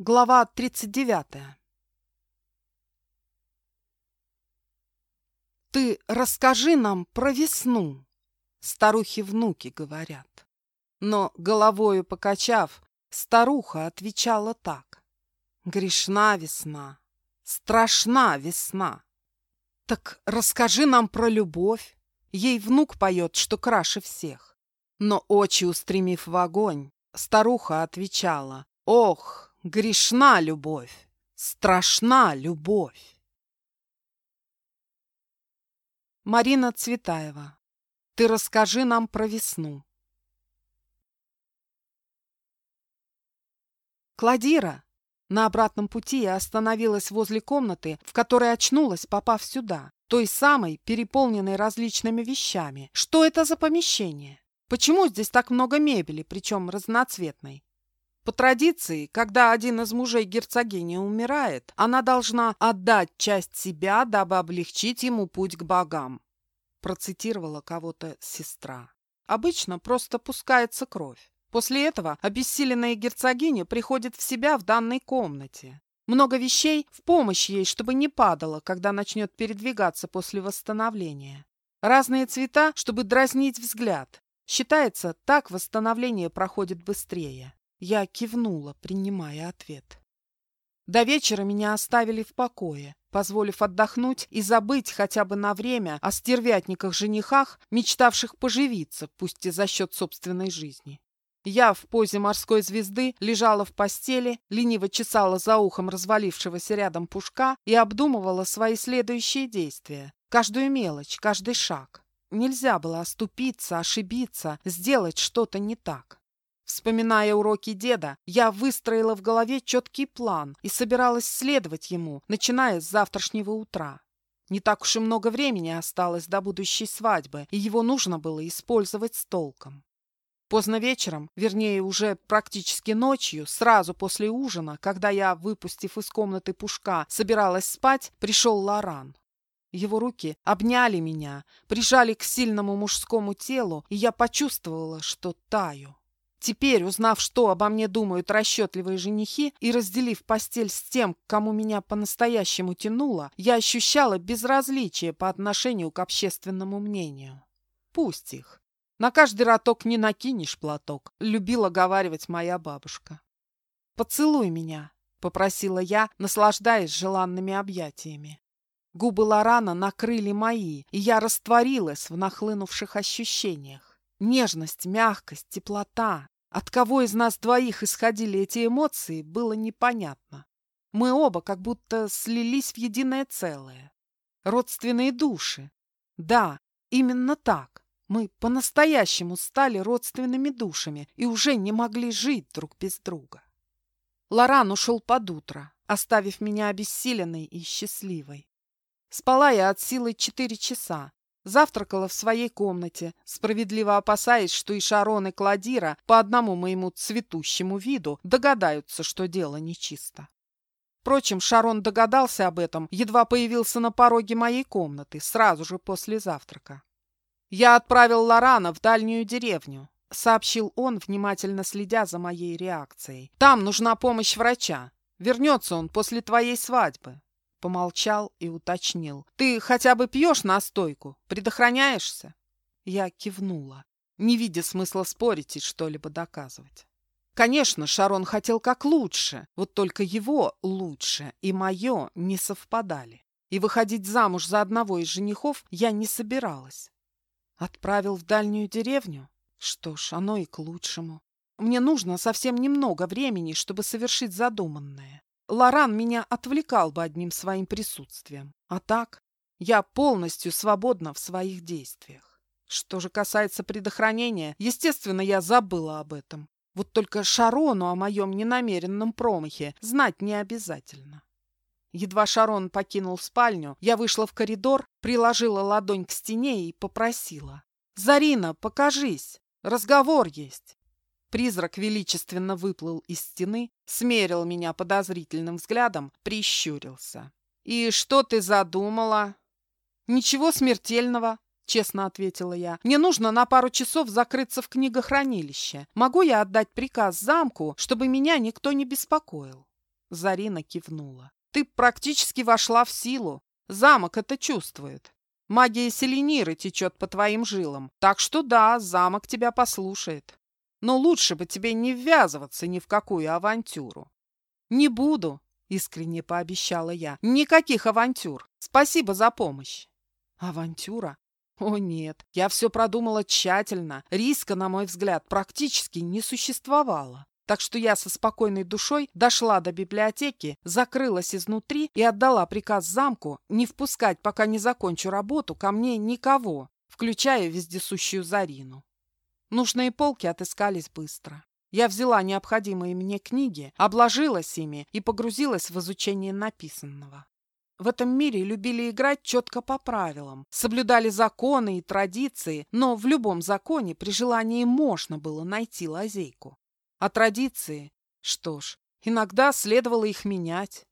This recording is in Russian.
Глава 39 «Ты расскажи нам про весну», — старухи-внуки говорят. Но, головою покачав, старуха отвечала так. «Грешна весна, страшна весна». «Так расскажи нам про любовь». Ей внук поет, что краше всех. Но очи устремив в огонь, старуха отвечала. «Ох, Грешна любовь, страшна любовь. Марина Цветаева. Ты расскажи нам про весну. Кладира. На обратном пути я остановилась возле комнаты, в которой очнулась, попав сюда, той самой, переполненной различными вещами. Что это за помещение? Почему здесь так много мебели, причем разноцветной? По традиции, когда один из мужей герцогини умирает, она должна отдать часть себя, дабы облегчить ему путь к богам. Процитировала кого-то сестра. Обычно просто пускается кровь. После этого обессиленная герцогиня приходит в себя в данной комнате. Много вещей в помощь ей, чтобы не падала, когда начнет передвигаться после восстановления. Разные цвета, чтобы дразнить взгляд. Считается, так восстановление проходит быстрее. Я кивнула, принимая ответ. До вечера меня оставили в покое, позволив отдохнуть и забыть хотя бы на время о стервятниках-женихах, мечтавших поживиться, пусть и за счет собственной жизни. Я в позе морской звезды лежала в постели, лениво чесала за ухом развалившегося рядом пушка и обдумывала свои следующие действия. Каждую мелочь, каждый шаг. Нельзя было оступиться, ошибиться, сделать что-то не так. Вспоминая уроки деда, я выстроила в голове четкий план и собиралась следовать ему, начиная с завтрашнего утра. Не так уж и много времени осталось до будущей свадьбы, и его нужно было использовать с толком. Поздно вечером, вернее, уже практически ночью, сразу после ужина, когда я, выпустив из комнаты пушка, собиралась спать, пришел Лоран. Его руки обняли меня, прижали к сильному мужскому телу, и я почувствовала, что таю. Теперь, узнав, что обо мне думают расчетливые женихи, и разделив постель с тем, кому меня по-настоящему тянуло, я ощущала безразличие по отношению к общественному мнению. Пусть их. На каждый роток не накинешь платок, любила говаривать моя бабушка. «Поцелуй меня», — попросила я, наслаждаясь желанными объятиями. Губы Лорана накрыли мои, и я растворилась в нахлынувших ощущениях. Нежность, мягкость, теплота. От кого из нас двоих исходили эти эмоции, было непонятно. Мы оба как будто слились в единое целое. Родственные души. Да, именно так. Мы по-настоящему стали родственными душами и уже не могли жить друг без друга. Лоран ушел под утро, оставив меня обессиленной и счастливой. Спала я от силы четыре часа, Завтракала в своей комнате, справедливо опасаясь, что и Шарон, и Кладира по одному моему цветущему виду догадаются, что дело нечисто. Впрочем, Шарон догадался об этом, едва появился на пороге моей комнаты, сразу же после завтрака. «Я отправил Лорана в дальнюю деревню», — сообщил он, внимательно следя за моей реакцией. «Там нужна помощь врача. Вернется он после твоей свадьбы». Помолчал и уточнил. «Ты хотя бы пьешь настойку? Предохраняешься?» Я кивнула, не видя смысла спорить и что-либо доказывать. Конечно, Шарон хотел как лучше, вот только его лучше и мое не совпадали. И выходить замуж за одного из женихов я не собиралась. Отправил в дальнюю деревню? Что ж, оно и к лучшему. Мне нужно совсем немного времени, чтобы совершить задуманное. Лоран меня отвлекал бы одним своим присутствием. А так я полностью свободна в своих действиях. Что же касается предохранения, естественно, я забыла об этом. Вот только Шарону о моем ненамеренном промахе знать не обязательно. Едва Шарон покинул спальню, я вышла в коридор, приложила ладонь к стене и попросила. «Зарина, покажись! Разговор есть!» Призрак величественно выплыл из стены, смерил меня подозрительным взглядом, прищурился. «И что ты задумала?» «Ничего смертельного», — честно ответила я. «Мне нужно на пару часов закрыться в книгохранилище. Могу я отдать приказ замку, чтобы меня никто не беспокоил?» Зарина кивнула. Ты практически вошла в силу. Замок это чувствует. Магия Селениры течет по твоим жилам. Так что да, замок тебя послушает. Но лучше бы тебе не ввязываться ни в какую авантюру. Не буду, искренне пообещала я. Никаких авантюр. Спасибо за помощь. Авантюра? О нет, я все продумала тщательно. Риска, на мой взгляд, практически не существовало. Так что я со спокойной душой дошла до библиотеки, закрылась изнутри и отдала приказ замку не впускать, пока не закончу работу, ко мне никого, включая вездесущую Зарину. Нужные полки отыскались быстро. Я взяла необходимые мне книги, обложилась ими и погрузилась в изучение написанного. В этом мире любили играть четко по правилам, соблюдали законы и традиции, но в любом законе при желании можно было найти лазейку. А традиции? Что ж, иногда следовало их менять.